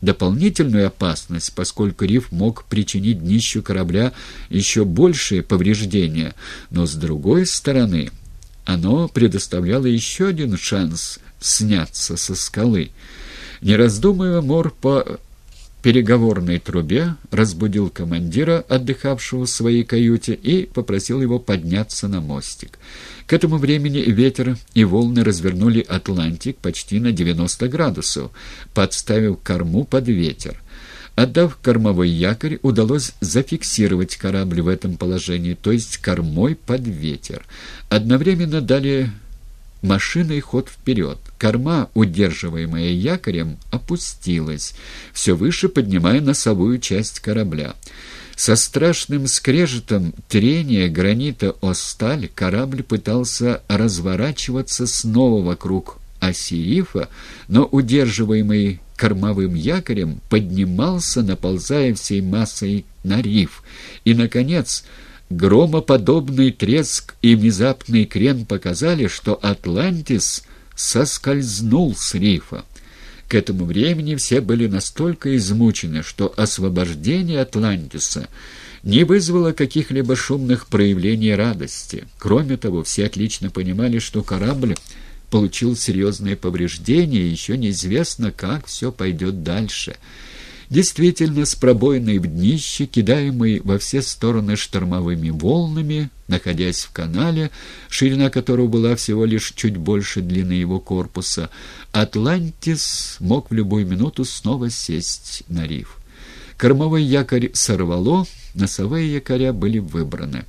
дополнительную опасность, поскольку риф мог причинить днищу корабля еще большие повреждения, но, с другой стороны, оно предоставляло еще один шанс сняться со скалы. Не раздумывая, Мор по переговорной трубе разбудил командира, отдыхавшего в своей каюте, и попросил его подняться на мостик. К этому времени ветер и волны развернули Атлантик почти на 90 градусов, подставив корму под ветер. Отдав кормовой якорь, удалось зафиксировать корабль в этом положении, то есть кормой под ветер. Одновременно дали машиной ход вперед. Корма, удерживаемая якорем, опустилась, все выше поднимая носовую часть корабля. Со страшным скрежетом трения гранита о сталь корабль пытался разворачиваться снова вокруг оси рифа, но удерживаемый кормовым якорем поднимался, наползая всей массой на риф, и, наконец, Громоподобный треск и внезапный крен показали, что «Атлантис» соскользнул с рифа. К этому времени все были настолько измучены, что освобождение Атлантиса не вызвало каких-либо шумных проявлений радости. Кроме того, все отлично понимали, что корабль получил серьезные повреждения, и еще неизвестно, как все пойдет дальше — Действительно, с пробоиной в днище, кидаемой во все стороны штормовыми волнами, находясь в канале, ширина которого была всего лишь чуть больше длины его корпуса, «Атлантис» мог в любую минуту снова сесть на риф. Кормовой якорь сорвало, носовые якоря были выбраны.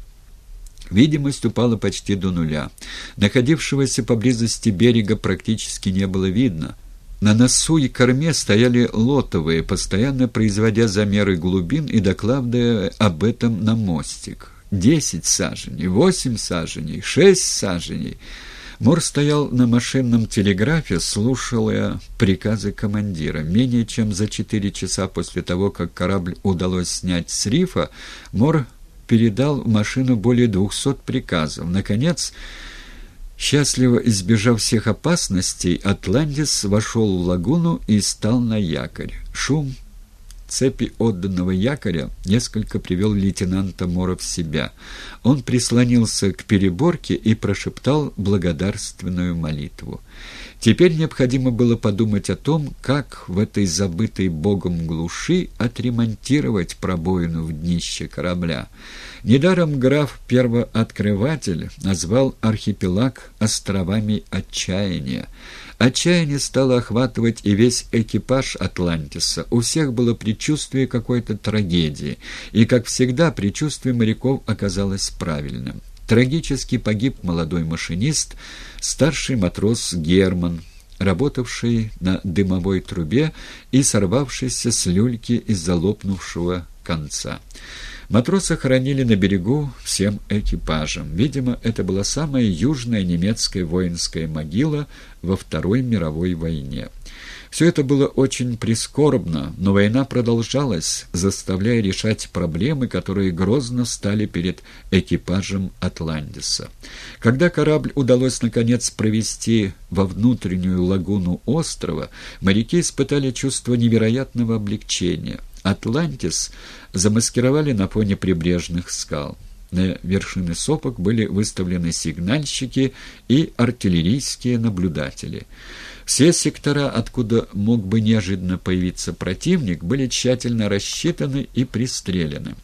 Видимость упала почти до нуля. Находившегося поблизости берега практически не было видно — на носу и корме стояли лотовые, постоянно производя замеры глубин и докладывая об этом на мостик. Десять саженей, восемь саженей, шесть саженей. Мор стоял на машинном телеграфе, слушая приказы командира. Менее чем за четыре часа после того, как корабль удалось снять с рифа, Мор передал в машину более двухсот приказов. Наконец, Счастливо избежав всех опасностей, Атлантис вошел в лагуну и стал на якорь. Шум цепи отданного якоря несколько привел лейтенанта Мора в себя. Он прислонился к переборке и прошептал благодарственную молитву. Теперь необходимо было подумать о том, как в этой забытой богом глуши отремонтировать пробоину в днище корабля. Недаром граф Первооткрыватель назвал архипелаг островами отчаяния. Отчаяние стало охватывать и весь экипаж «Атлантиса». У всех было предчувствие какой-то трагедии, и, как всегда, предчувствие моряков оказалось правильным. Трагически погиб молодой машинист, старший матрос Герман, работавший на дымовой трубе и сорвавшийся с люльки из-за лопнувшего конца. Матроса хоронили на берегу всем экипажем. Видимо, это была самая южная немецкая воинская могила во Второй мировой войне. Все это было очень прискорбно, но война продолжалась, заставляя решать проблемы, которые грозно стали перед экипажем «Атлантиса». Когда корабль удалось, наконец, провести во внутреннюю лагуну острова, моряки испытали чувство невероятного облегчения. «Атлантис» замаскировали на фоне прибрежных скал. На вершины сопок были выставлены сигнальщики и артиллерийские наблюдатели. Все сектора, откуда мог бы неожиданно появиться противник, были тщательно рассчитаны и пристрелены.